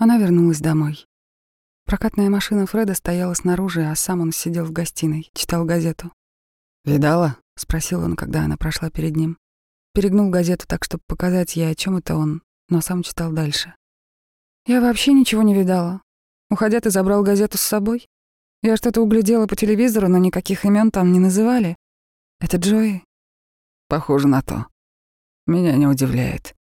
Она вернулась домой. Прокатная машина Фреда стояла снаружи, а сам он сидел в гостиной, читал газету. «Видала?» — спросил он, когда она прошла перед ним. Перегнул газету так, чтобы показать ей, о чем это он, но сам читал дальше. «Я вообще ничего не видала. Уходя, ты забрал газету с собой? Я что-то углядела по телевизору, но никаких имен там не называли. Это Джои?» «Похоже на то. Меня не удивляет.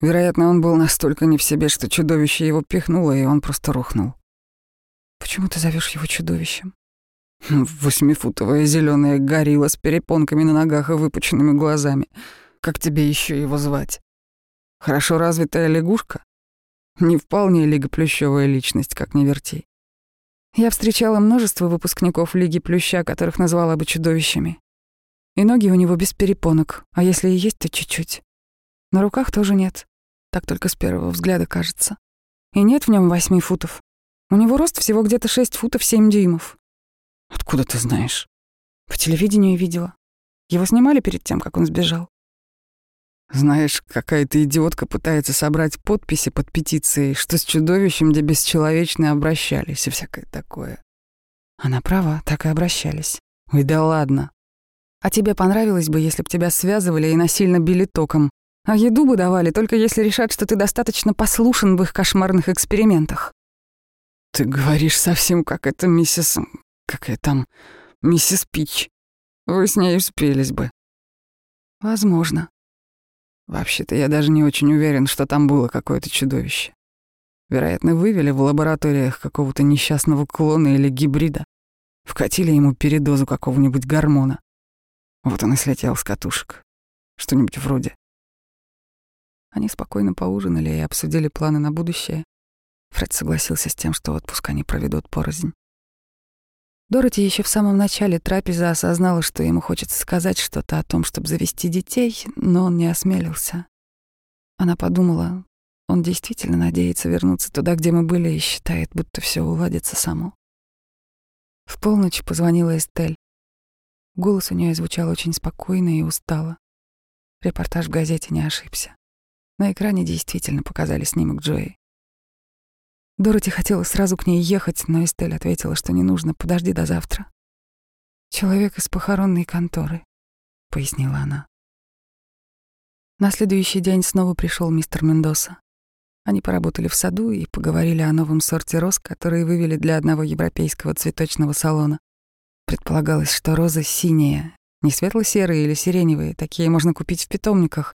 Вероятно, он был настолько не в себе, что чудовище его пихнуло, и он просто рухнул. Почему ты зовешь его чудовищем? Восьмифутовая зеленая горилла с перепонками на ногах и выпученными глазами. Как тебе еще его звать? Хорошо развитая лягушка? Не вполне Лига Плющевая личность, как не верти. Я встречала множество выпускников Лиги Плюща, которых назвала бы чудовищами. И ноги у него без перепонок, а если и есть, то чуть-чуть. На руках тоже нет. Так только с первого взгляда кажется. И нет в нем восьми футов. У него рост всего где-то шесть футов семь дюймов. Откуда ты знаешь? По телевидению видела. Его снимали перед тем, как он сбежал. Знаешь, какая-то идиотка пытается собрать подписи под петицией, что с чудовищем, где бесчеловечно обращались и всякое такое. Она права, так и обращались. Ой, да ладно. А тебе понравилось бы, если б тебя связывали и насильно били током, а еду бы давали, только если решат, что ты достаточно послушен в их кошмарных экспериментах. Ты говоришь совсем как это миссис... Какая там... Миссис Пич. Вы с ней успелись бы. Возможно. Вообще-то я даже не очень уверен, что там было какое-то чудовище. Вероятно, вывели в лабораториях какого-то несчастного клона или гибрида. Вкатили ему передозу какого-нибудь гормона. Вот он и слетел с катушек. Что-нибудь вроде. Они спокойно поужинали и обсудили планы на будущее. Фред согласился с тем, что отпуск они проведут порознь. Дороти еще в самом начале трапезы осознала, что ему хочется сказать что-то о том, чтобы завести детей, но он не осмелился. Она подумала, он действительно надеется вернуться туда, где мы были, и считает, будто все уладится само. В полночь позвонила Эстель. Голос у нее звучал очень спокойно и устало. Репортаж в газете не ошибся. На экране действительно показали снимок Джои. Дороти хотела сразу к ней ехать, но Эстель ответила, что не нужно, подожди до завтра. «Человек из похоронной конторы», — пояснила она. На следующий день снова пришел мистер Мендоса. Они поработали в саду и поговорили о новом сорте роз, которые вывели для одного европейского цветочного салона. Предполагалось, что розы синие, не светло-серые или сиреневые, такие можно купить в питомниках,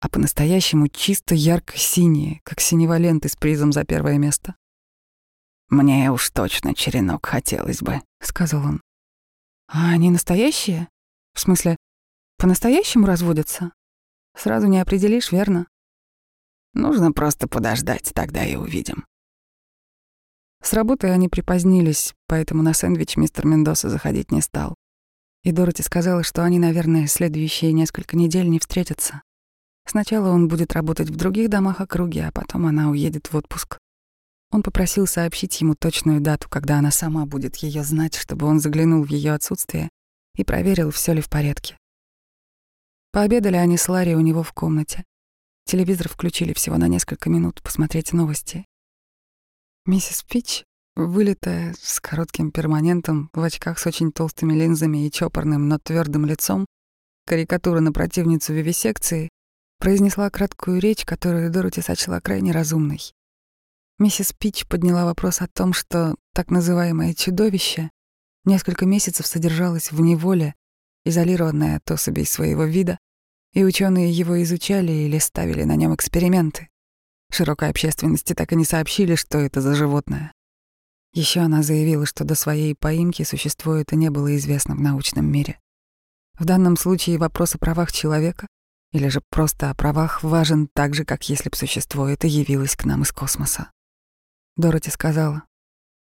а по-настоящему чисто ярко-синие, как синева ленты с призом за первое место. «Мне уж точно черенок хотелось бы», — сказал он. «А они настоящие? В смысле, по-настоящему разводятся? Сразу не определишь, верно?» «Нужно просто подождать, тогда и увидим». С работы они припозднились, поэтому на сэндвич мистер Мендоса заходить не стал. И Дороти сказала, что они, наверное, следующие несколько недель не встретятся. Сначала он будет работать в других домах округи, а потом она уедет в отпуск. Он попросил сообщить ему точную дату, когда она сама будет ее знать, чтобы он заглянул в ее отсутствие и проверил, все ли в порядке. Пообедали они с Ларри у него в комнате. Телевизор включили всего на несколько минут посмотреть новости. Миссис Пич, вылитая, с коротким перманентом, в очках с очень толстыми линзами и чопорным, но твердым лицом, карикатура на противницу вивисекции, произнесла краткую речь, которую Дороти сочла крайне разумной. Миссис Пич подняла вопрос о том, что так называемое чудовище несколько месяцев содержалось в неволе, изолированное от особей своего вида, и ученые его изучали или ставили на нем эксперименты. Широкой общественности так и не сообщили, что это за животное. Еще она заявила, что до своей поимки существо это не было известно в научном мире. В данном случае вопрос о правах человека или же просто о правах важен так же, как если бы существо это явилось к нам из космоса. Дороти сказала,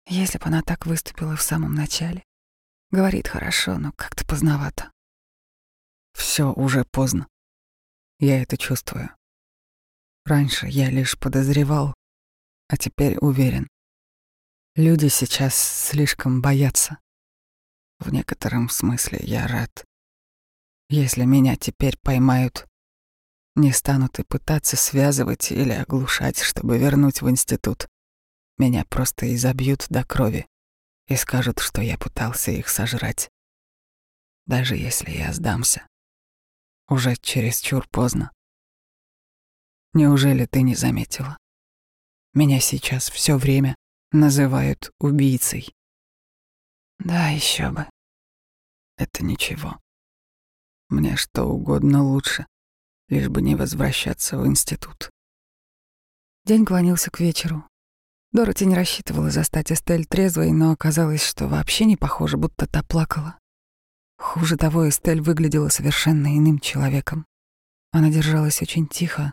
если бы она так выступила в самом начале. Говорит хорошо, но как-то поздновато. Все уже поздно. Я это чувствую. Раньше я лишь подозревал, а теперь уверен. Люди сейчас слишком боятся. В некотором смысле я рад. Если меня теперь поймают, не станут и пытаться связывать или оглушать, чтобы вернуть в институт. меня просто изобьют до крови и скажут, что я пытался их сожрать. Даже если я сдамся. Уже чересчур поздно. Неужели ты не заметила? Меня сейчас все время называют убийцей. Да, еще бы. Это ничего. Мне что угодно лучше, лишь бы не возвращаться в институт. День клонился к вечеру. Дороти не рассчитывала застать Эстель трезвой, но оказалось, что вообще не похоже, будто та плакала. Хуже того, Эстель выглядела совершенно иным человеком. Она держалась очень тихо,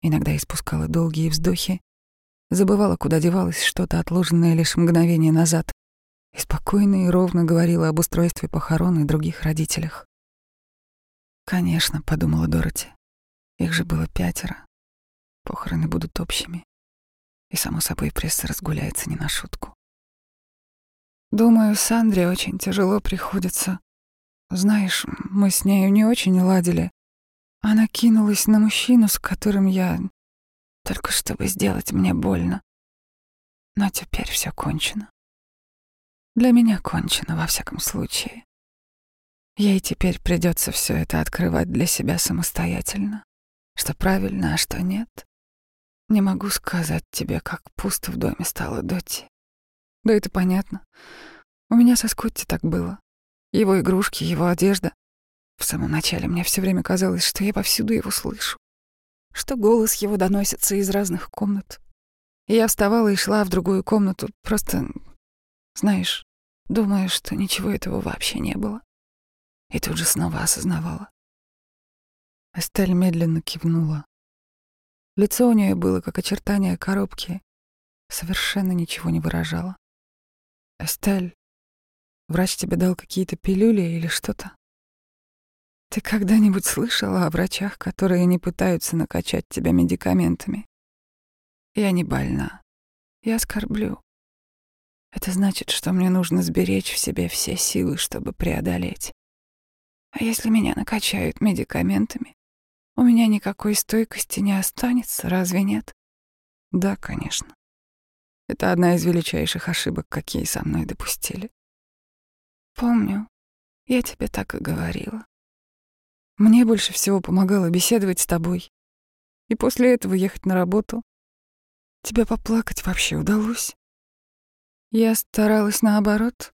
иногда испускала долгие вздохи, забывала, куда девалось что-то отложенное лишь мгновение назад, и спокойно и ровно говорила об устройстве похорон и других родителях. «Конечно», — подумала Дороти, — «их же было пятеро. Похороны будут общими. И, само собой, пресса разгуляется не на шутку. Думаю, Сандре очень тяжело приходится. Знаешь, мы с нею не очень ладили. Она кинулась на мужчину, с которым я... Только чтобы сделать мне больно. Но теперь все кончено. Для меня кончено, во всяком случае. Ей теперь придется все это открывать для себя самостоятельно. Что правильно, а что нет. Не могу сказать тебе, как пусто в доме стало Доти. Да это понятно. У меня со Скотти так было. Его игрушки, его одежда. В самом начале мне все время казалось, что я повсюду его слышу. Что голос его доносится из разных комнат. Я вставала и шла в другую комнату, просто, знаешь, думая, что ничего этого вообще не было. И тут же снова осознавала. Эстель медленно кивнула. Лицо у нее было как очертание коробки, совершенно ничего не выражало. «Эстель, врач тебе дал какие-то пилюли или что-то? Ты когда-нибудь слышала о врачах, которые не пытаются накачать тебя медикаментами? Я не больна. Я скорблю. Это значит, что мне нужно сберечь в себе все силы, чтобы преодолеть. А если меня накачают медикаментами, у меня никакой стойкости не останется, разве нет? Да, конечно. Это одна из величайших ошибок, какие со мной допустили. Помню, я тебе так и говорила. Мне больше всего помогало беседовать с тобой. И после этого ехать на работу. Тебя поплакать вообще удалось? Я старалась наоборот.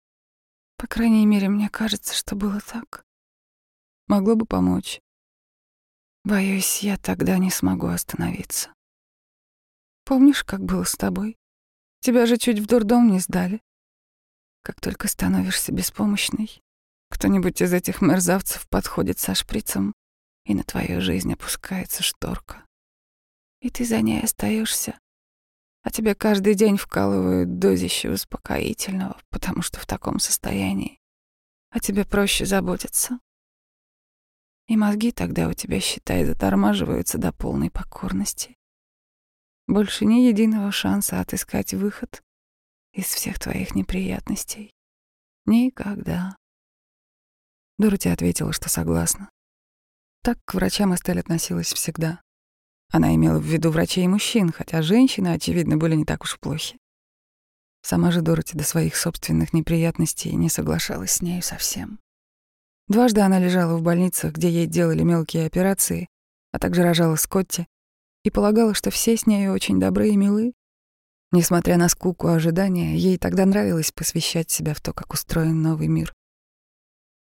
По крайней мере, мне кажется, что было так. Могло бы помочь. Боюсь, я тогда не смогу остановиться. Помнишь, как было с тобой? Тебя же чуть в дурдом не сдали. Как только становишься беспомощной, кто-нибудь из этих мерзавцев подходит со шприцем, и на твою жизнь опускается шторка. И ты за ней остаешься, а тебе каждый день вкалывают дозище успокоительного, потому что в таком состоянии. А тебе проще заботиться. И мозги тогда у тебя, считай, затормаживаются до полной покорности. Больше ни единого шанса отыскать выход из всех твоих неприятностей. Никогда. Дороти ответила, что согласна. Так к врачам Эстель относилась всегда. Она имела в виду врачей и мужчин, хотя женщины, очевидно, были не так уж плохи. Сама же Дороти до своих собственных неприятностей не соглашалась с нею совсем. Дважды она лежала в больницах, где ей делали мелкие операции, а также рожала Скотти, и полагала, что все с ней очень добры и милы. Несмотря на скуку ожидания, ей тогда нравилось посвящать себя в то, как устроен новый мир.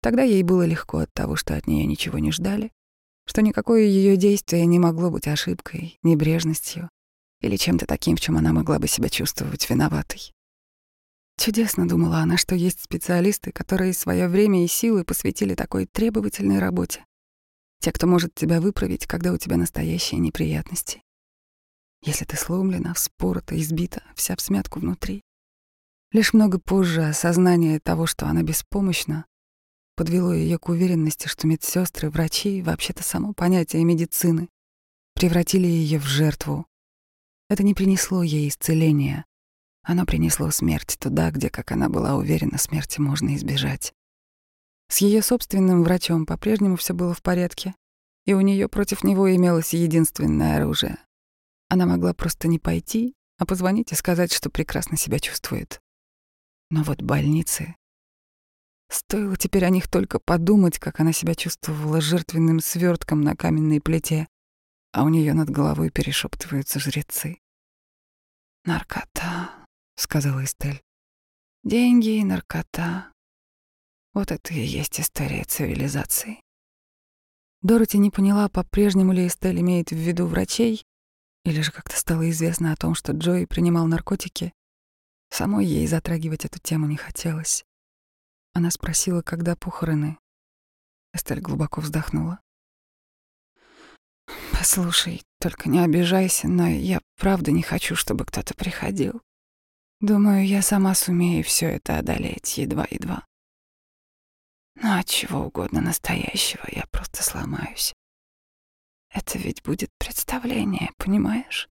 Тогда ей было легко от того, что от нее ничего не ждали, что никакое ее действие не могло быть ошибкой, небрежностью или чем-то таким, в чем она могла бы себя чувствовать виноватой. Чудесно думала она, что есть специалисты, которые свое время и силы посвятили такой требовательной работе. Те, кто может тебя выправить, когда у тебя настоящие неприятности. Если ты сломлена, вспорота, избита, вся в смятку внутри. Лишь много позже осознание того, что она беспомощна, подвело ее к уверенности, что медсестры, врачи, вообще-то само понятие медицины, превратили ее в жертву. Это не принесло ей исцеления, оно принесло смерть туда, где, как она была уверена, смерти можно избежать. С ее собственным врачом по-прежнему все было в порядке, и у нее против него имелось единственное оружие. Она могла просто не пойти а позвонить и сказать, что прекрасно себя чувствует. Но вот больницы... Стоило теперь о них только подумать, как она себя чувствовала жертвенным свертком на каменной плите, а у нее над головой перешептываются жрецы. «Наркота», — сказала Эстель. «Деньги и наркота. Вот это и есть история цивилизации». Дороти не поняла, по-прежнему ли Эстель имеет в виду врачей, или же как-то стало известно о том, что Джои принимал наркотики. Самой ей затрагивать эту тему не хотелось. Она спросила, когда похороны. Эстель глубоко вздохнула. «Послушай, только не обижайся, но я правда не хочу, чтобы кто-то приходил. Думаю, я сама сумею все это одолеть, едва-едва. Но от чего угодно настоящего я просто сломаюсь. Это ведь будет представление, понимаешь?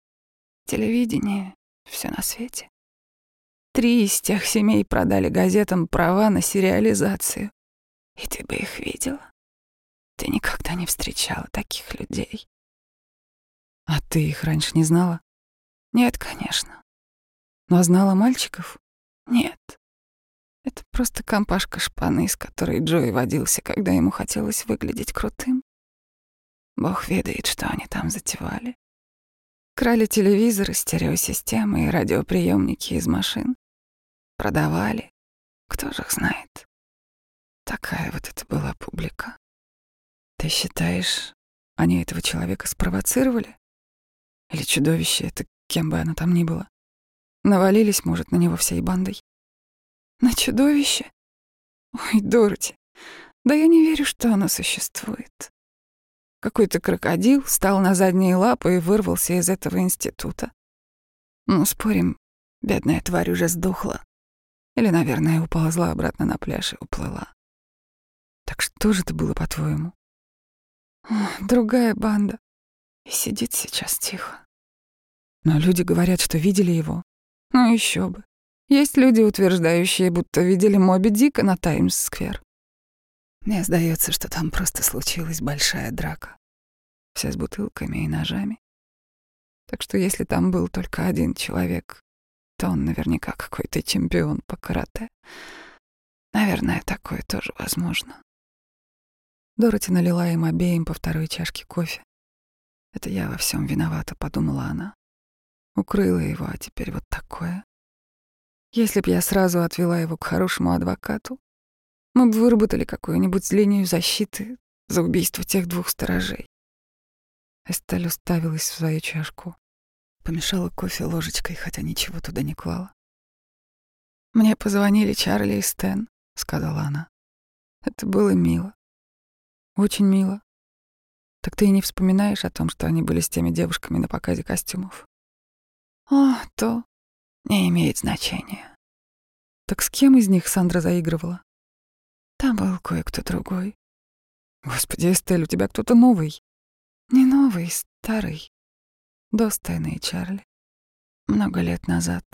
Телевидение, все на свете. Три из тех семей продали газетам права на сериализацию. И ты бы их видела. Ты никогда не встречала таких людей. А ты их раньше не знала? Нет, конечно. Но знала мальчиков? Нет. Это просто компашка шпаны, с которой Джой водился, когда ему хотелось выглядеть крутым. Бог ведает, что они там затевали. Крали телевизоры, стереосистемы и радиоприемники из машин. Продавали. Кто же их знает? Такая вот это была публика. Ты считаешь, они этого человека спровоцировали? Или чудовище это, кем бы оно там ни было? Навалились, может, на него всей бандой? На чудовище? Ой, Дороти, да я не верю, что оно существует. Какой-то крокодил встал на задние лапы и вырвался из этого института. Ну, спорим, бедная тварь уже сдохла. Или, наверное, уползла обратно на пляж и уплыла. Так что же это было, по-твоему? Другая банда. И сидит сейчас тихо. Но люди говорят, что видели его. Ну еще бы. Есть люди, утверждающие, будто видели Моби Дика на Таймс-сквер. Мне сдается, что там просто случилась большая драка. Вся с бутылками и ножами. Так что если там был только один человек, то он наверняка какой-то чемпион по карате. Наверное, такое тоже возможно. Дороти налила им обеим по второй чашке кофе. Это я во всем виновата, подумала она. Укрыла его, а теперь вот такое. Если б я сразу отвела его к хорошему адвокату, мы бы выработали какую-нибудь линию защиты за убийство тех двух сторожей. Эстель уставилась в свою чашку. Помешала кофе ложечкой, хотя ничего туда не клала. «Мне позвонили Чарли и Стэн», — сказала она. «Это было мило. Очень мило. Так ты и не вспоминаешь о том, что они были с теми девушками на показе костюмов?» «О, то не имеет значения». «Так с кем из них Сандра заигрывала?» Там был кое-кто другой. Господи, Эстель, у тебя кто-то новый. Не новый, старый. Достойный Чарли. Много лет назад.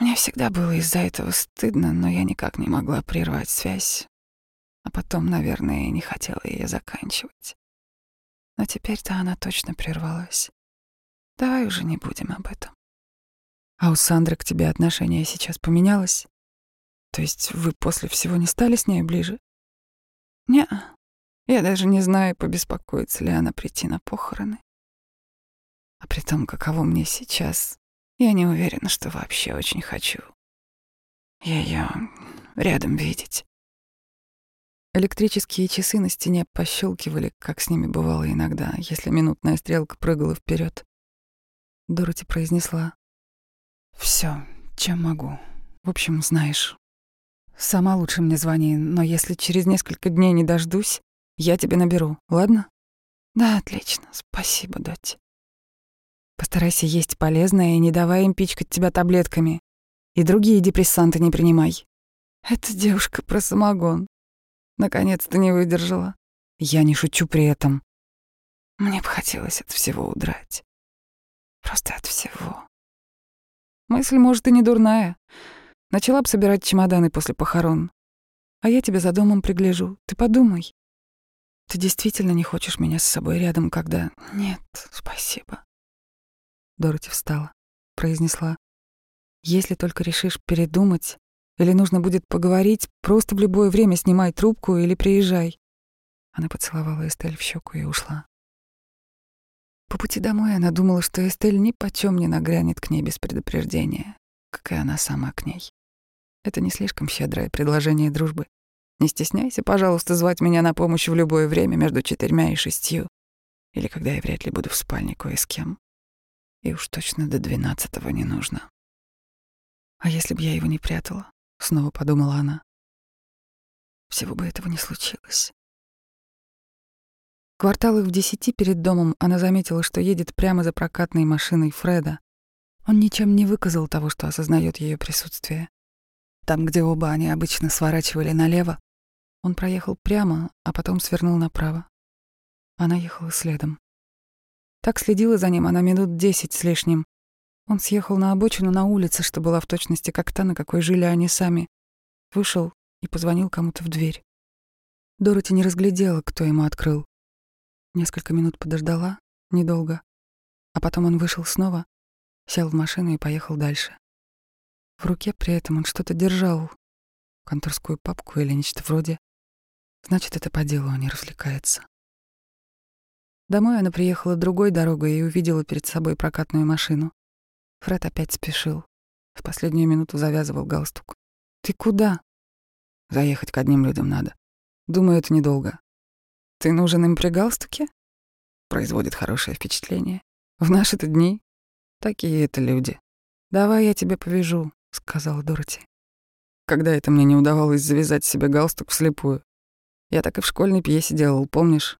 Мне всегда было из-за этого стыдно, но я никак не могла прервать связь. А потом, наверное, не хотела ее заканчивать. Но теперь-то она точно прервалась. Давай уже не будем об этом. А у Сандры к тебе отношение сейчас поменялось? То есть вы после всего не стали с ней ближе? Не, я даже не знаю, побеспокоится ли она прийти на похороны. А при том, каково мне сейчас, я не уверена, что вообще очень хочу ее рядом видеть. Электрические часы на стене пощелкивали, как с ними бывало иногда, если минутная стрелка прыгала вперед. Дороти произнесла: "Все, чем могу. В общем, знаешь, Сама лучше мне звони, но если через несколько дней не дождусь, я тебе наберу, ладно? Да, отлично. Спасибо, Дотти. Постарайся есть полезное и не давай им пичкать тебя таблетками. И другие депрессанты не принимай. Эта девушка про самогон. Наконец-то не выдержала. Я не шучу при этом. Мне бы хотелось от всего удрать. Просто от всего. Мысль, может, и не дурная. Начала бы собирать чемоданы после похорон. А я тебя за домом пригляжу. Ты подумай. Ты действительно не хочешь меня с собой рядом, когда... Нет, спасибо. Дороти встала. произнесла. «Если только решишь передумать, или нужно будет поговорить, просто в любое время снимай трубку или приезжай». Она поцеловала Эстель в щеку и ушла. По пути домой она думала, что Эстель ни почем не нагрянет к ней без предупреждения, как и она сама к ней. Это не слишком щедрое предложение дружбы. Не стесняйся, пожалуйста, звать меня на помощь в любое время между четырьмя и шестью, или когда я вряд ли буду в спальне кое с кем. И уж точно до двенадцатого не нужно. А если бы я его не прятала? Снова подумала она. Всего бы этого не случилось. Кварталах в десяти перед домом она заметила, что едет прямо за прокатной машиной Фреда. Он ничем не выказал того, что осознает ее присутствие. Там, где оба они обычно сворачивали налево, он проехал прямо, а потом свернул направо. Она ехала следом. Так следила за ним она минут десять с лишним. Он съехал на обочину на улице, что была в точности как та, на какой жили они сами. Вышел и позвонил кому-то в дверь. Дороти не разглядела, кто ему открыл. Несколько минут подождала, недолго. А потом он вышел снова, сел в машину и поехал дальше. В руке при этом он что-то держал, конторскую папку или нечто вроде. Значит, это по делу, а не развлекается. Домой она приехала другой дорогой и увидела перед собой прокатную машину. Фред опять спешил. В последнюю минуту завязывал галстук. «Ты куда?» «Заехать к одним людям надо. Думаю, это недолго. Ты нужен им при галстуке? Производит хорошее впечатление. В наши-то дни такие это люди. Давай я тебе повяжу, сказала Дороти. Когда это мне не удавалось завязать себе галстук вслепую. Я так и в школьной пьесе делал, помнишь?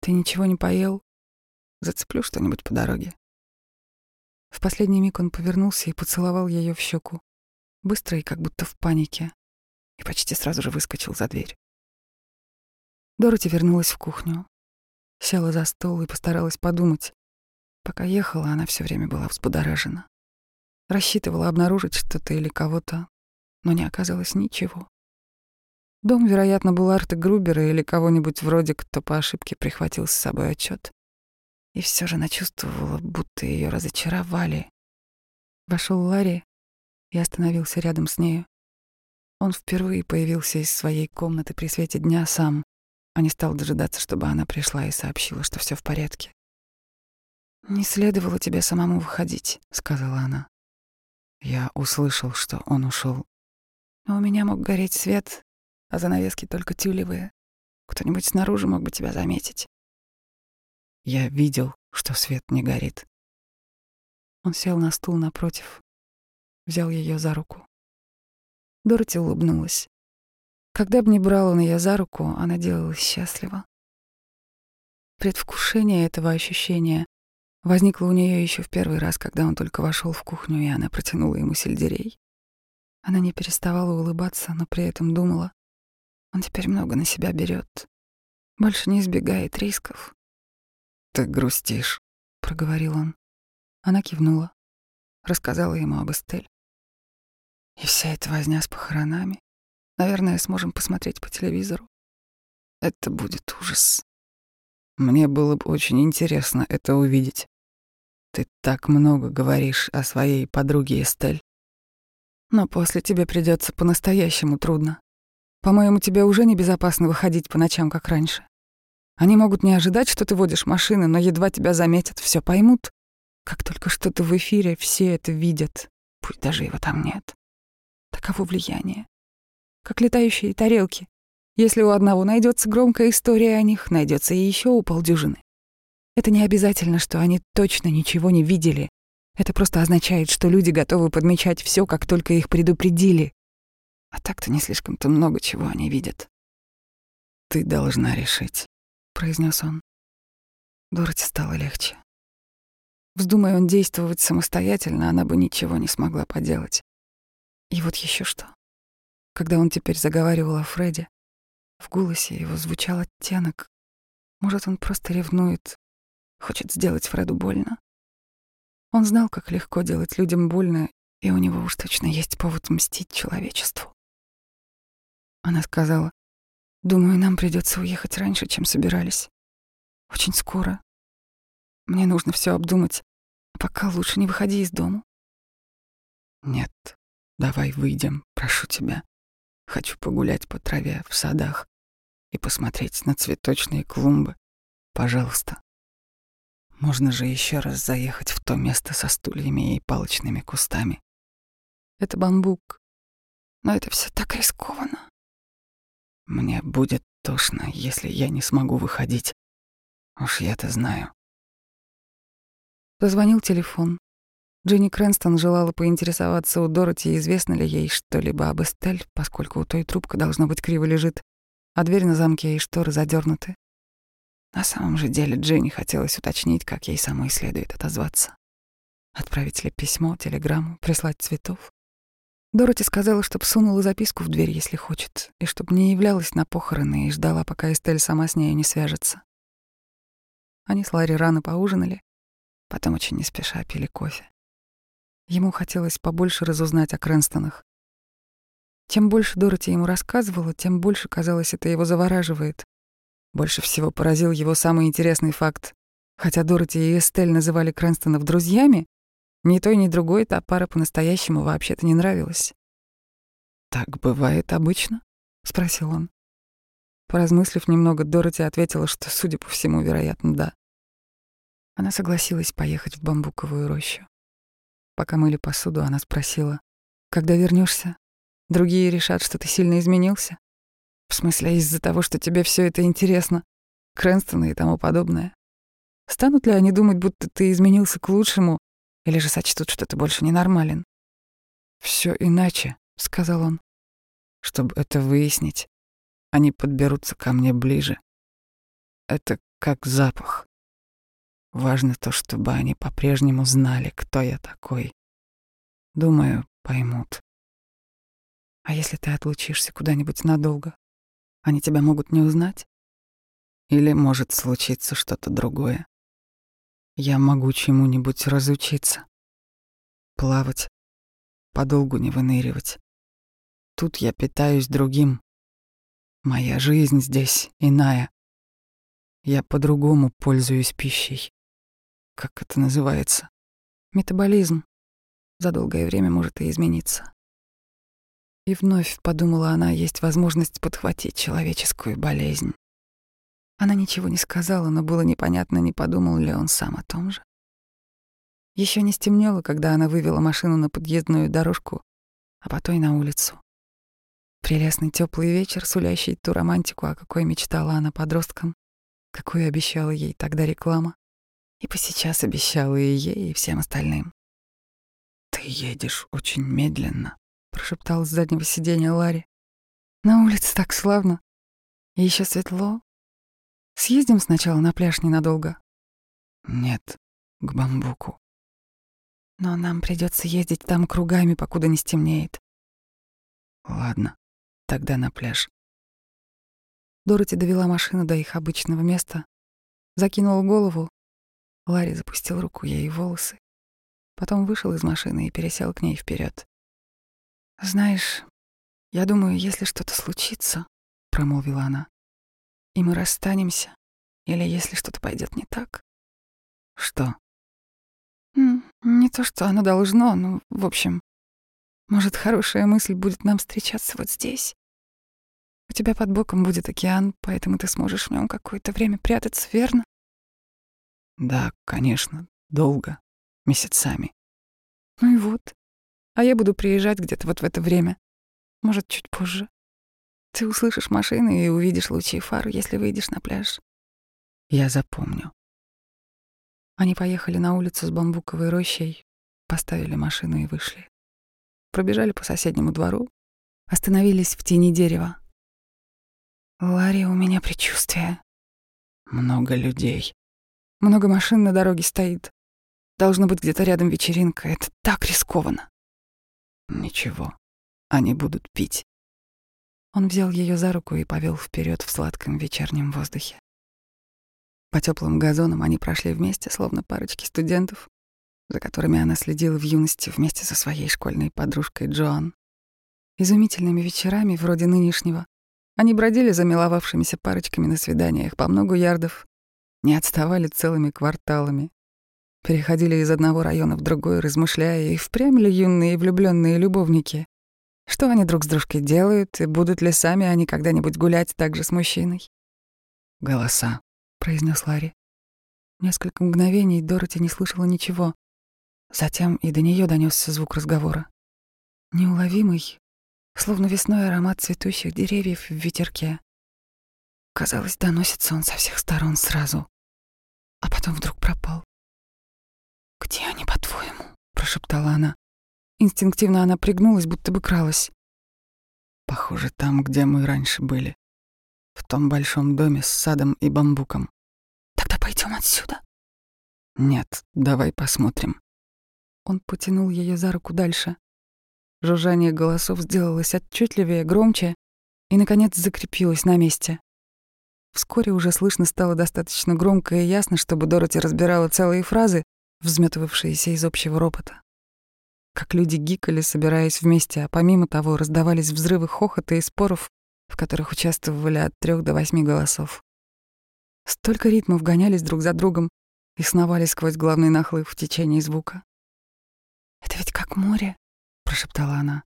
Ты ничего не поел? Зацеплю что-нибудь по дороге. В последний миг он повернулся и поцеловал ее в щеку, быстро и как будто в панике, и почти сразу же выскочил за дверь. Дороти вернулась в кухню, села за стол и постаралась подумать. Пока ехала, она все время была взбудоражена. Рассчитывала обнаружить что-то или кого-то, но не оказалось ничего. Дом, вероятно, был Арта Грубера или кого-нибудь вроде, кто по ошибке прихватил с собой отчет. И все же она чувствовала, будто ее разочаровали. Вошел Ларри и остановился рядом с нею. Он впервые появился из своей комнаты при свете дня сам, а не стал дожидаться, чтобы она пришла и сообщила, что все в порядке. «Не следовало тебе самому выходить», — сказала она. Я услышал, что он ушел. Но у меня мог гореть свет, а занавески только тюлевые. Кто-нибудь снаружи мог бы тебя заметить. Я видел, что свет не горит. Он сел на стул напротив, взял ее за руку. Дороти улыбнулась. Когда бы ни брал он ее за руку, она делалась счастлива. Предвкушение этого ощущения возникло у нее еще в первый раз, когда он только вошел в кухню, и она протянула ему сельдерей. Она не переставала улыбаться, но при этом думала, он теперь много на себя берет, больше не избегает рисков. «Ты грустишь», — проговорил он. Она кивнула, рассказала ему об Эстель. И вся эта возня с похоронами. Наверное, сможем посмотреть по телевизору. Это будет ужас. Мне было бы очень интересно это увидеть. Ты так много говоришь о своей подруге Эстель. Но после тебе придется по-настоящему трудно. По-моему, тебе уже небезопасно выходить по ночам, как раньше. Они могут не ожидать, что ты водишь машины, но едва тебя заметят, все поймут. Как только что-то в эфире, все это видят, пусть даже его там нет. Таково влияние как летающие тарелки. Если у одного найдется громкая история о них, найдется и еще у полдюжины. Это не обязательно, что они точно ничего не видели. Это просто означает, что люди готовы подмечать все, как только их предупредили. А так-то не слишком-то много чего они видят. «Ты должна решить», — произнес он. Дороти стало легче. Вздумая он действовать самостоятельно, она бы ничего не смогла поделать. И вот еще что. Когда он теперь заговаривал о Фреде, в голосе его звучал оттенок. Может, он просто ревнует, хочет сделать Фреду больно. Он знал, как легко делать людям больно, и у него уж точно есть повод мстить человечеству. Она сказала, «Думаю, нам придется уехать раньше, чем собирались. Очень скоро. Мне нужно все обдумать, пока лучше не выходи из дома. Нет, давай выйдем, прошу тебя. Хочу погулять по траве в садах и посмотреть на цветочные клумбы. Пожалуйста. Можно же еще раз заехать в то место со стульями и палочными кустами. Это бамбук. Но это все так рискованно. Мне будет тошно, если я не смогу выходить. Уж я-то знаю. Позвонил телефон. Дженни Крэнстон желала поинтересоваться у Дороти, известно ли ей что-либо об Эстель, поскольку у той трубка должно быть криво лежит, а дверь на замке и шторы задернуты. На самом же деле Дженни хотелось уточнить, как ей самой следует отозваться. Отправить ли письмо, телеграмму, прислать цветов. Дороти сказала, чтобы сунула записку в дверь, если хочет, и чтобы не являлась на похороны и ждала, пока Эстель сама с нею не свяжется. Они с Ларри рано поужинали, потом очень не спеша пили кофе. Ему хотелось побольше разузнать о Крэнстонах. Чем больше Дороти ему рассказывала, тем больше, казалось, это его завораживает. Больше всего поразил его самый интересный факт. Хотя Дороти и Эстель называли Крэнстонов друзьями, ни той, ни другой та пара по-настоящему вообще-то не нравилась. «Так бывает обычно?» — спросил он. Поразмыслив немного, Дороти ответила, что, судя по всему, вероятно, да. Она согласилась поехать в бамбуковую рощу. Пока мыли посуду, она спросила, «Когда вернешься? Другие решат, что ты сильно изменился? В смысле, из-за того, что тебе все это интересно, Крэнстона и тому подобное. Станут ли они думать, будто ты изменился к лучшему, или же сочтут, что ты больше ненормален?» Все иначе», — сказал он. «Чтобы это выяснить, они подберутся ко мне ближе. Это как запах. Важно то, чтобы они по-прежнему знали, кто я такой. Думаю, поймут. А если ты отлучишься куда-нибудь надолго, они тебя могут не узнать? Или может случиться что-то другое? Я могу чему-нибудь разучиться. Плавать, подолгу не выныривать. Тут я питаюсь другим. Моя жизнь здесь иная. Я по-другому пользуюсь пищей как это называется, метаболизм за долгое время может и измениться. И вновь, подумала она, есть возможность подхватить человеческую болезнь. Она ничего не сказала, но было непонятно, не подумал ли он сам о том же. Еще не стемнело, когда она вывела машину на подъездную дорожку, а потом и на улицу. Прелестный теплый вечер, сулящий ту романтику, о какой мечтала она подростком, какую обещала ей тогда реклама и по сейчас обещала и ей, и всем остальным. «Ты едешь очень медленно», — прошептал с заднего сиденья Ларри. «На улице так славно. И еще светло. Съездим сначала на пляж ненадолго». «Нет, к бамбуку». «Но нам придется ездить там кругами, покуда не стемнеет». «Ладно, тогда на пляж». Дороти довела машину до их обычного места, закинула голову Ларри запустил руку ей в волосы, потом вышел из машины и пересел к ней вперед. «Знаешь, я думаю, если что-то случится, — промолвила она, — и мы расстанемся, или если что-то пойдет не так». «Что?» «Не то, что оно должно, но, в общем, может, хорошая мысль будет нам встречаться вот здесь. У тебя под боком будет океан, поэтому ты сможешь в нем какое-то время прятаться, верно? Да, конечно, долго, месяцами. Ну и вот. А я буду приезжать где-то вот в это время. Может, чуть позже. Ты услышишь машины и увидишь лучи фар, если выйдешь на пляж. Я запомню. Они поехали на улицу с бамбуковой рощей, поставили машину и вышли. Пробежали по соседнему двору, остановились в тени дерева. Ларри, у меня предчувствие. Много людей. Много машин на дороге стоит. Должно быть где-то рядом вечеринка. Это так рискованно. Ничего, они будут пить. Он взял ее за руку и повел вперед в сладком вечернем воздухе. По теплым газонам они прошли вместе, словно парочки студентов, за которыми она следила в юности вместе со своей школьной подружкой Джоан. Изумительными вечерами, вроде нынешнего, они бродили за миловавшимися парочками на свиданиях по многу ярдов, не отставали целыми кварталами. переходили из одного района в другой, размышляя, и впрямь ли юные влюбленные любовники. Что они друг с дружкой делают, и будут ли сами они когда-нибудь гулять так же с мужчиной? «Голоса», — произнес Ларри. Несколько мгновений Дороти не слышала ничего. Затем и до нее донесся звук разговора. Неуловимый, словно весной аромат цветущих деревьев в ветерке. Казалось, доносится он со всех сторон сразу, а потом вдруг пропал. «Где они, по-твоему?» — прошептала она. Инстинктивно она пригнулась, будто бы кралась. «Похоже, там, где мы раньше были. В том большом доме с садом и бамбуком. Тогда пойдем отсюда. Нет, давай посмотрим. Он потянул ее за руку дальше. Жужжание голосов сделалось отчетливее, громче и, наконец, закрепилось на месте. Вскоре уже слышно стало достаточно громко и ясно, чтобы Дороти разбирала целые фразы, взметывавшиеся из общего ропота. Как люди гикали, собираясь вместе, а помимо того раздавались взрывы хохота и споров, в которых участвовали от трех до восьми голосов. Столько ритмов гонялись друг за другом и сновали сквозь главный нахлыв в течение звука. «Это ведь как море», — прошептала она.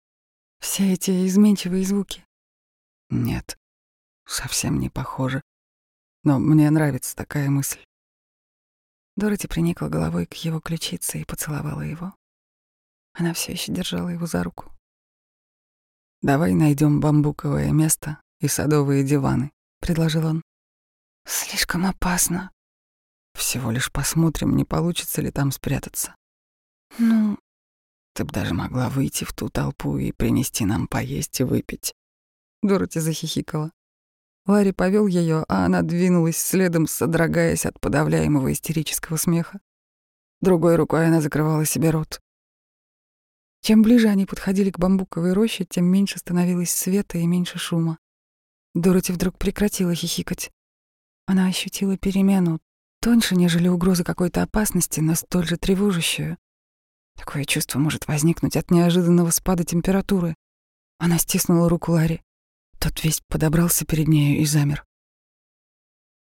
«Все эти изменчивые звуки». «Нет, совсем не похоже. Но мне нравится такая мысль». Дороти приникла головой к его ключице и поцеловала его. Она все еще держала его за руку. «Давай найдем бамбуковое место и садовые диваны», — предложил он. Слишком опасно. Всего лишь посмотрим, не получится ли там спрятаться. Ну, ты бы даже могла выйти в ту толпу и принести нам поесть и выпить. Дороти захихикала. Ларри повел ее, а она двинулась следом, содрогаясь от подавляемого истерического смеха. Другой рукой она закрывала себе рот. Чем ближе они подходили к бамбуковой роще, тем меньше становилось света и меньше шума. Дороти вдруг прекратила хихикать. Она ощутила перемену, тоньше, нежели угроза какой-то опасности, но столь же тревожащую. Такое чувство может возникнуть от неожиданного спада температуры. Она стиснула руку Ларри. Тот весь подобрался перед нею и замер.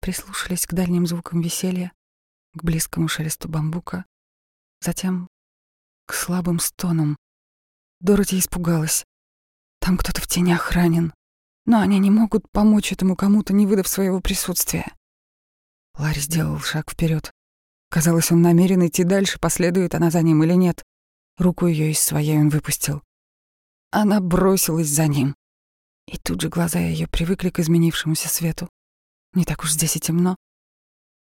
Прислушались к дальним звукам веселья, к близкому шелесту бамбука, затем к слабым стонам. Дороти испугалась. Там кто-то в тенях ранен, но они не могут помочь этому кому-то, не выдав своего присутствия. Ларри сделал шаг вперед. Казалось, он намерен идти дальше, последует она за ним или нет. Руку ее из своей он выпустил. Она бросилась за ним. И тут же глаза ее привыкли к изменившемуся свету. Не так уж здесь и темно.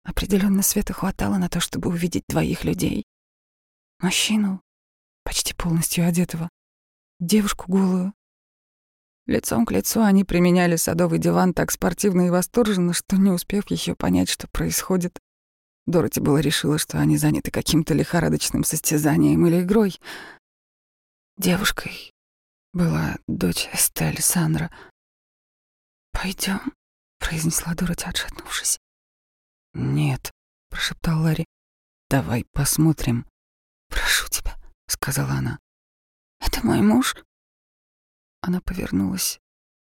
Определенно света хватало на то, чтобы увидеть двоих людей. Мужчину, почти полностью одетого, девушку голую, Лицом к лицу они применяли садовый диван так спортивно и восторженно, что, не успев еще понять, что происходит, Дороти было решила, что они заняты каким-то лихорадочным состязанием или игрой. Девушкой была дочь Эстель Сандра. Пойдем, произнесла Дороти, отшатнувшись. «Нет», — прошептал Ларри. «Давай посмотрим». «Прошу тебя», — сказала она. «Это мой муж?» Она повернулась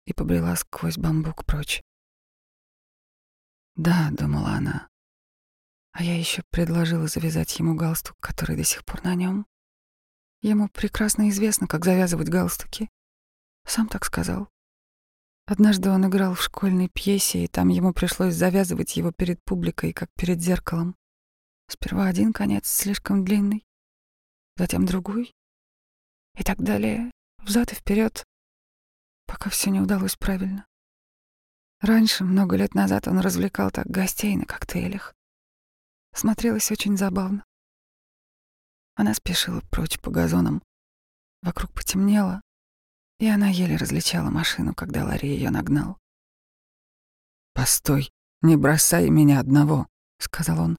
и побрела сквозь бамбук прочь. «Да», — думала она, — «а я еще предложила завязать ему галстук, который до сих пор на нем. Ему прекрасно известно, как завязывать галстуки. Сам так сказал. Однажды он играл в школьной пьесе, и там ему пришлось завязывать его перед публикой, как перед зеркалом. Сперва один конец слишком длинный, затем другой, и так далее, взад и вперед, пока все не удалось правильно. Раньше, много лет назад, он развлекал так гостей на коктейлях. Смотрелось очень забавно. Она спешила прочь по газонам. Вокруг потемнело, и она еле различала машину, когда Ларри ее нагнал. «Постой, не бросай меня одного», — сказал он.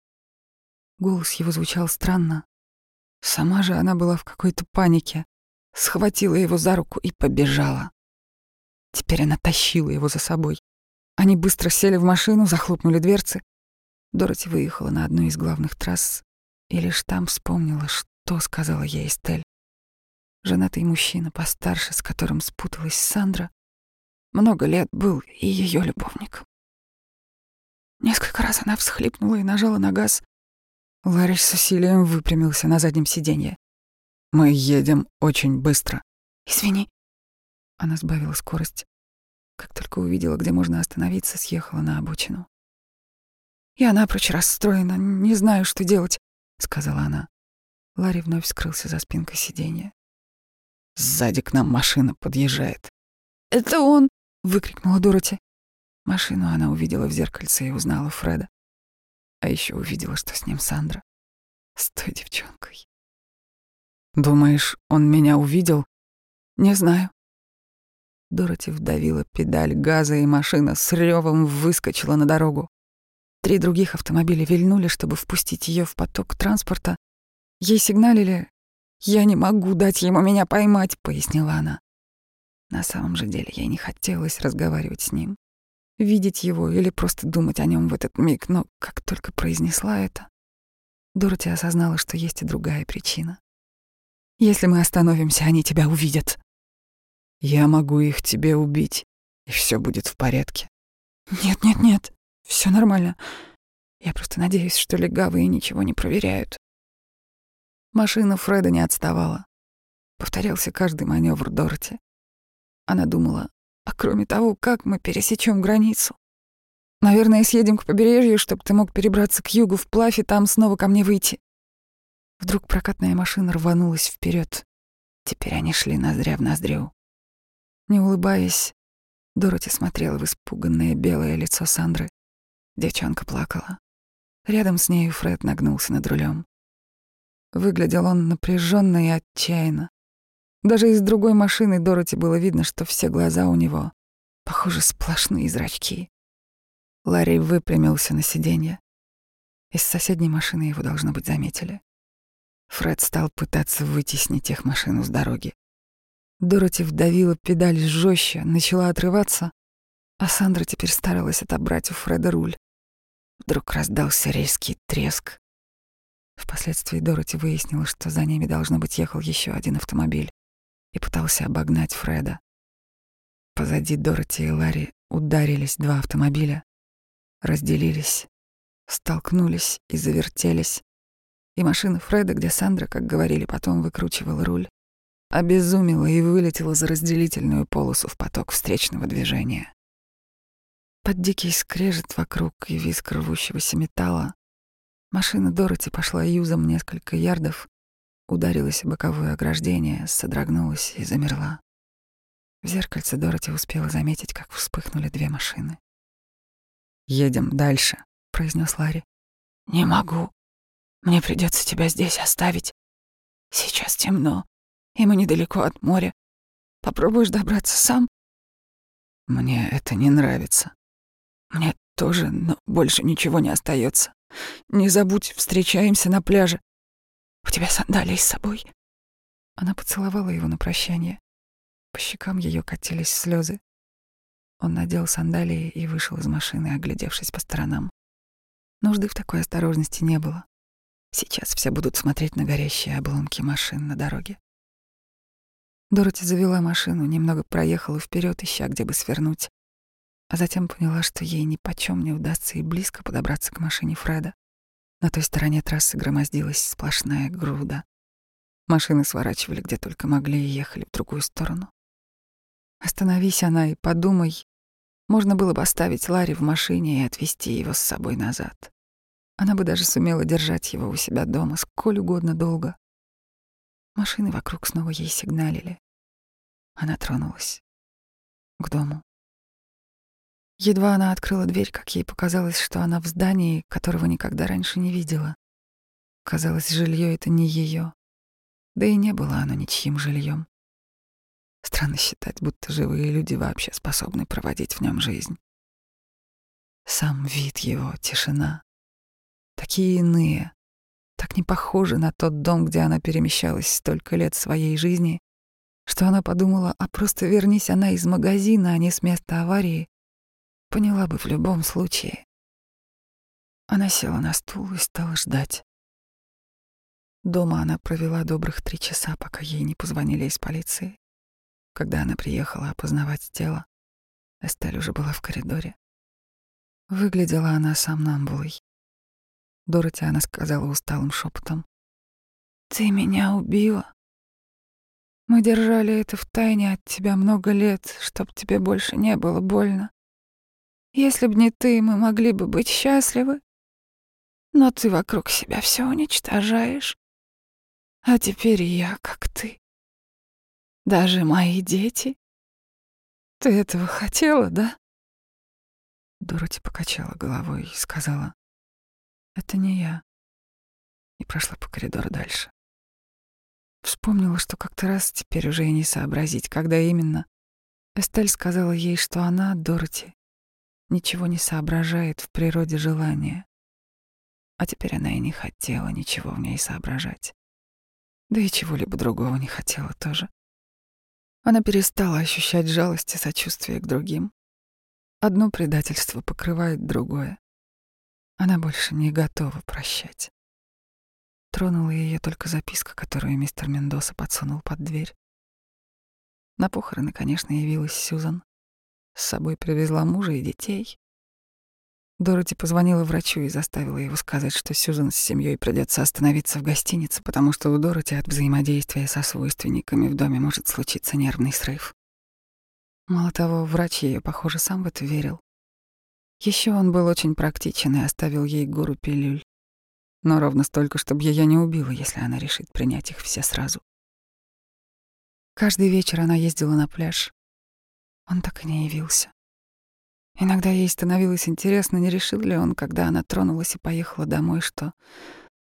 Голос его звучал странно. Сама же она была в какой-то панике, схватила его за руку и побежала. Теперь она тащила его за собой. Они быстро сели в машину, захлопнули дверцы. Дороти выехала на одну из главных трасс и лишь там вспомнила, что сказала ей Эстель. Женатый мужчина постарше, с которым спуталась Сандра, много лет был и ее любовником. Несколько раз она всхлипнула и нажала на газ. Ларри с усилием выпрямился на заднем сиденье. «Мы едем очень быстро». «Извини». Она сбавила скорость. Как только увидела, где можно остановиться, съехала на обочину. «Я напрочь расстроена, не знаю, что делать», — сказала она. Ларри вновь скрылся за спинкой сиденья. «Сзади к нам машина подъезжает». «Это он!» — выкрикнула Дороти. Машину она увидела в зеркальце и узнала Фреда. А еще увидела, что с ним Сандра. С той девчонкой. «Думаешь, он меня увидел?» «Не знаю». Дороти вдавила педаль газа, и машина с ревом выскочила на дорогу. Три других автомобиля вильнули, чтобы впустить ее в поток транспорта. Ей сигналили «Я не могу дать ему меня поймать», — пояснила она. На самом же деле ей не хотелось разговаривать с ним, видеть его или просто думать о нем в этот миг, но как только произнесла это, Дороти осознала, что есть и другая причина. «Если мы остановимся, они тебя увидят». «Я могу их тебе убить, и все будет в порядке». «Нет, нет, нет, все нормально. Я просто надеюсь, что легавые ничего не проверяют». Машина Фреда не отставала. Повторялся каждый маневр Дороти. Она думала, а кроме того, как мы пересечем границу? Наверное, съедем к побережью, чтобы ты мог перебраться к югу вплавь и там снова ко мне выйти. Вдруг прокатная машина рванулась вперед. Теперь они шли ноздря в ноздрю. Не улыбаясь, Дороти смотрела в испуганное белое лицо Сандры. Девчонка плакала. Рядом с нею Фред нагнулся над рулем. Выглядел он напряженно и отчаянно. Даже из другой машины Дороти было видно, что все глаза у него, похоже, сплошные зрачки. Ларри выпрямился на сиденье. Из соседней машины его, должно быть, заметили. Фред стал пытаться вытеснить их машину с дороги. Дороти вдавила педаль жестче, начала отрываться, а Сандра теперь старалась отобрать у Фреда руль. Вдруг раздался резкий треск. Впоследствии Дороти выяснила, что за ними, должно быть, ехал еще один автомобиль и пытался обогнать Фреда. Позади Дороти и Ларри ударились два автомобиля, разделились, столкнулись и завертелись. И машина Фреда, где Сандра, как говорили потом, выкручивала руль, обезумела и вылетела за разделительную полосу в поток встречного движения. Под дикий скрежет вокруг и визг рвущегося металла машина Дороти пошла юзом несколько ярдов ударилась о боковое ограждение, содрогнулась и замерла. В зеркальце Дороти успела заметить, как вспыхнули две машины. «Едем дальше», — произнес Ларри. «Не могу. Мне придется тебя здесь оставить. Сейчас темно, и мы недалеко от моря. Попробуешь добраться сам?» «Мне это не нравится». «Мне тоже, но больше ничего не остается. Не забудь, встречаемся на пляже. У тебя сандалии с собой?» Она поцеловала его на прощание. По щекам ее катились слезы. Он надел сандалии и вышел из машины, оглядевшись по сторонам. Нужды в такой осторожности не было. Сейчас все будут смотреть на горящие обломки машин на дороге. Дороти завела машину, немного проехала вперед, ища, где бы свернуть, а затем поняла, что ей ни почем не удастся и близко подобраться к машине Фреда. На той стороне трассы громоздилась сплошная груда. Машины сворачивали где только могли и ехали в другую сторону. Остановись она и подумай, можно было бы оставить Ларри в машине и отвезти его с собой назад. Она бы даже сумела держать его у себя дома сколь угодно долго. Машины вокруг снова ей сигналили. Она тронулась к дому. Едва она открыла дверь, как ей показалось, что она в здании, которого никогда раньше не видела. Казалось, жилье это не ее, да и не было оно ничьим жильем. Странно считать, будто живые люди вообще способны проводить в нем жизнь. Сам вид его, тишина, такие иные, так не похожи на тот дом, где она перемещалась столько лет своей жизни, что она подумала, а просто вернись она из магазина, а не с места аварии, Поняла бы в любом случае. Она села на стул и стала ждать. Дома она провела добрых три часа, пока ей не позвонили из полиции. Когда она приехала опознавать тело, Эстель уже была в коридоре. Выглядела она сомнамбулой. Дороти она сказала усталым шепотом. «Ты меня убила. Мы держали это в тайне от тебя много лет, чтоб тебе больше не было больно. Если б не ты, мы могли бы быть счастливы. Но ты вокруг себя все уничтожаешь. А теперь я, как ты. Даже мои дети. Ты этого хотела, да?» Дороти покачала головой и сказала, «Это не я», и прошла по коридору дальше. Вспомнила, что как-то раз теперь уже и не сообразить, когда именно. Эстель сказала ей, что она, Дороти, ничего не соображает в природе желания. А теперь она и не хотела ничего в ней соображать. Да и чего-либо другого не хотела тоже. Она перестала ощущать жалость и сочувствие к другим. Одно предательство покрывает другое. Она больше не готова прощать. Тронула ее только записка, которую мистер Мендоса подсунул под дверь. На похороны, конечно, явилась Сьюзан. С собой привезла мужа и детей. Дороти позвонила врачу и заставила его сказать, что Сьюзан с семьей придется остановиться в гостинице, потому что у Дороти от взаимодействия со свойственниками в доме может случиться нервный срыв. Мало того, врач ее, похоже, сам в это верил. Еще он был очень практичен и оставил ей гору пилюль но ровно столько, чтобы я не убила, если она решит принять их все сразу. Каждый вечер она ездила на пляж. Он так и не явился. Иногда ей становилось интересно, не решил ли он, когда она тронулась и поехала домой, что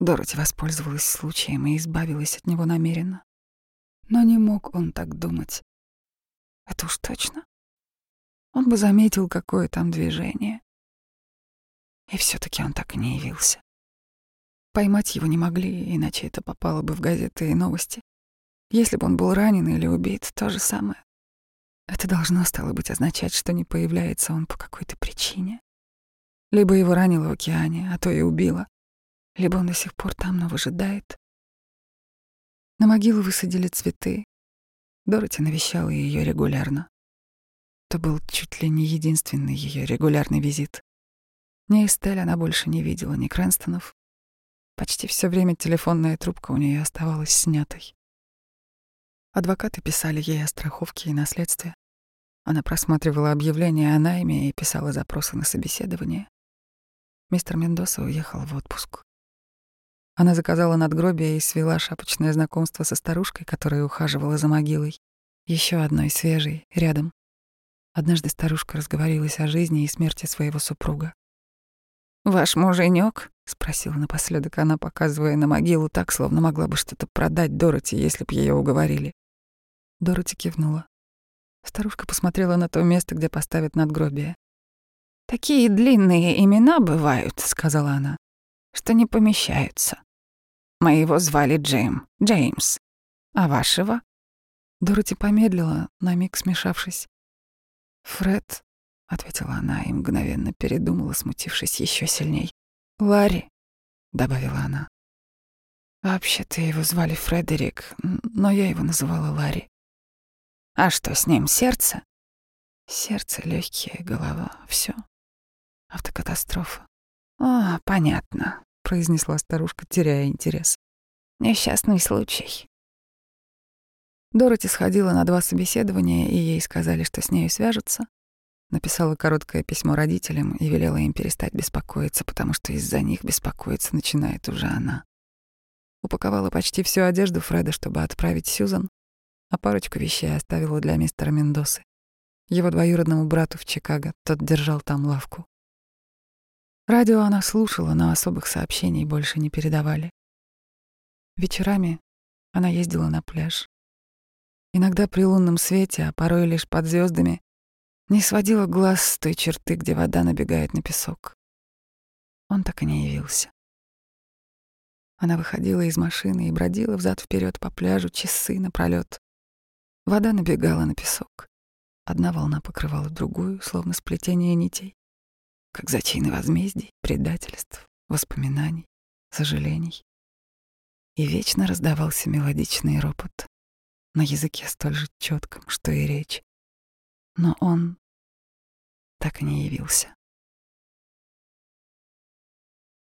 Дороти воспользовалась случаем и избавилась от него намеренно. Но не мог он так думать. Это уж точно. Он бы заметил, какое там движение. И все таки он так и не явился. Поймать его не могли, иначе это попало бы в газеты и новости. Если бы он был ранен или убит, то же самое. Это должно стало быть означать, что не появляется он по какой-то причине. Либо его ранило в океане, а то и убило, либо он до сих пор там, но выжидает. На могилу высадили цветы. Дороти навещала ее регулярно. Это был чуть ли не единственный ее регулярный визит. Ни Эстель она больше не видела, ни Крэнстонов, Почти все время телефонная трубка у нее оставалась снятой. Адвокаты писали ей о страховке и наследстве. Она просматривала объявления о найме и писала запросы на собеседование. Мистер Мендоса уехал в отпуск. Она заказала надгробие и свела шапочное знакомство со старушкой, которая ухаживала за могилой. Еще одной свежей, рядом. Однажды старушка разговорилась о жизни и смерти своего супруга. «Ваш муженек?» — спросила напоследок она, показывая на могилу так, словно могла бы что-то продать Дороти, если б ее уговорили. Дороти кивнула. Старушка посмотрела на то место, где поставят надгробие. «Такие длинные имена бывают», — сказала она, — «что не помещаются. Моего звали Джейм, Джеймс. А вашего?» Дороти помедлила, на миг смешавшись. «Фред», — ответила она и мгновенно передумала, смутившись еще сильней. «Ларри», — добавила она. «Вообще-то его звали Фредерик, но я его называла Ларри». «А что с ним, сердце?» «Сердце, легкие, голова, все. Автокатастрофа». «А, понятно», — произнесла старушка, теряя интерес. «Несчастный случай». Дороти сходила на два собеседования, и ей сказали, что с нею свяжутся. Написала короткое письмо родителям и велела им перестать беспокоиться, потому что из-за них беспокоиться начинает уже она. Упаковала почти всю одежду Фреда, чтобы отправить Сьюзан, а парочку вещей оставила для мистера Мендосы. Его двоюродному брату в Чикаго, тот держал там лавку. Радио она слушала, но особых сообщений больше не передавали. Вечерами она ездила на пляж. Иногда при лунном свете, а порой лишь под звездами, не сводила глаз с той черты, где вода набегает на песок. Он так и не явился. Она выходила из машины и бродила взад вперед по пляжу часы напролет. Вода набегала на песок. Одна волна покрывала другую, словно сплетение нитей, как зачины возмездий, предательств, воспоминаний, сожалений. И вечно раздавался мелодичный ропот на языке столь же четком, что и речь но он так и не явился.